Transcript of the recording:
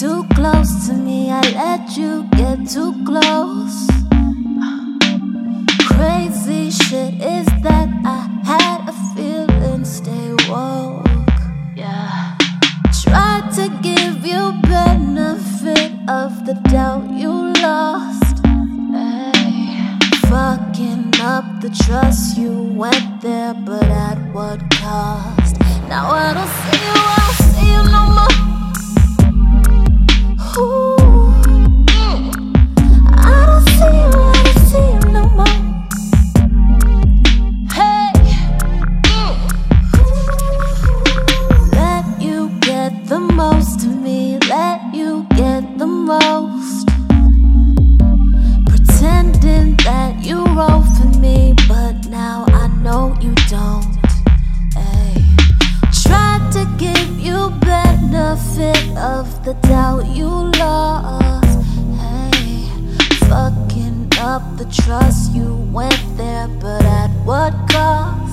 too close to me, I let you get too close. Crazy shit is that I had a feeling stay woke. Yeah, Tried to give you benefit of the doubt you lost. ay, Fucking up the trust you went there, but at what cost? Now I don't the doubt you lost. Hey, fucking up the trust you went there, but at what cost?